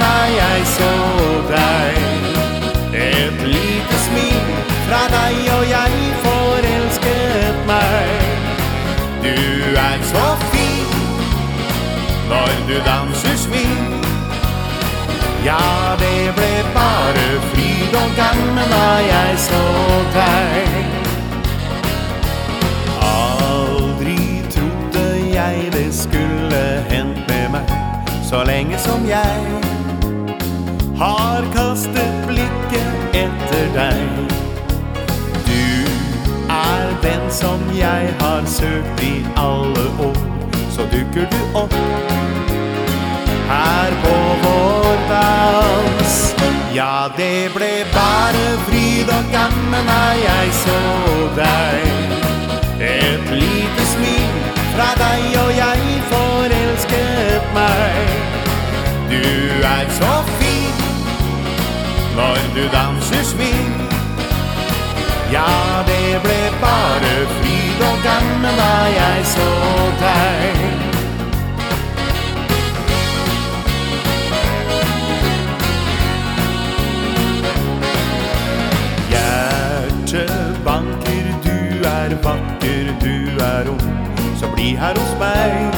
er jeg så deg. Et lite smil fra deg, og jeg forelsket meg. Du er så fin når du danser smil Ja, det ble bare fryd og gammen er jeg så deg. Aldri trodde jeg det skulle hendt med meg så lenge som jeg har kastet blikket etter deg. Du er den som jeg har søkt i alle år, så dukker du opp her på vår dans. Ja, det ble bare fryd og gammen da jeg så deg. Et lite smil fra deg, og jeg forelsket meg. Du er så når du danser smil. Ja, det ble bare fryd og gammen da jeg så deg. Hjertet du er vakker, du er ung, så bli her hos meg.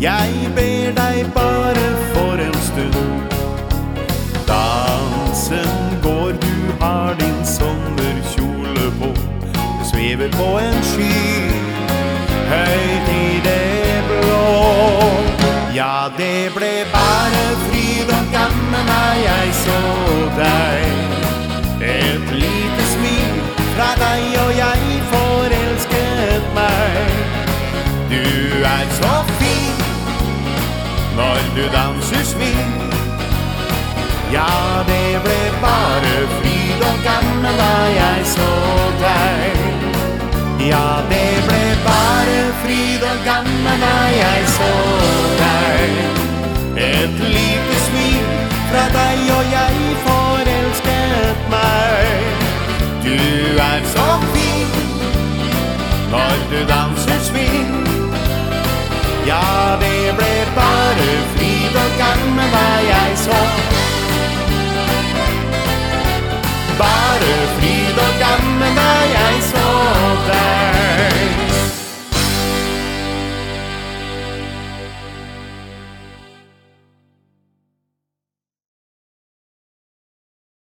Jeg ber deg bare svever på en sky, høyt i det blå. Ja, det ble bare fryd og gammen da jeg så deg. Et lite smil fra deg, og jeg forelsket meg. Du er så fin når du danser sving. Ja, det ble bare fryd gammen da jeg så deg. Et lite smil fra deg, og jeg forelsket meg. Du er så fin når du danser sving. Ja, det ble bare fryd og gammen da jeg så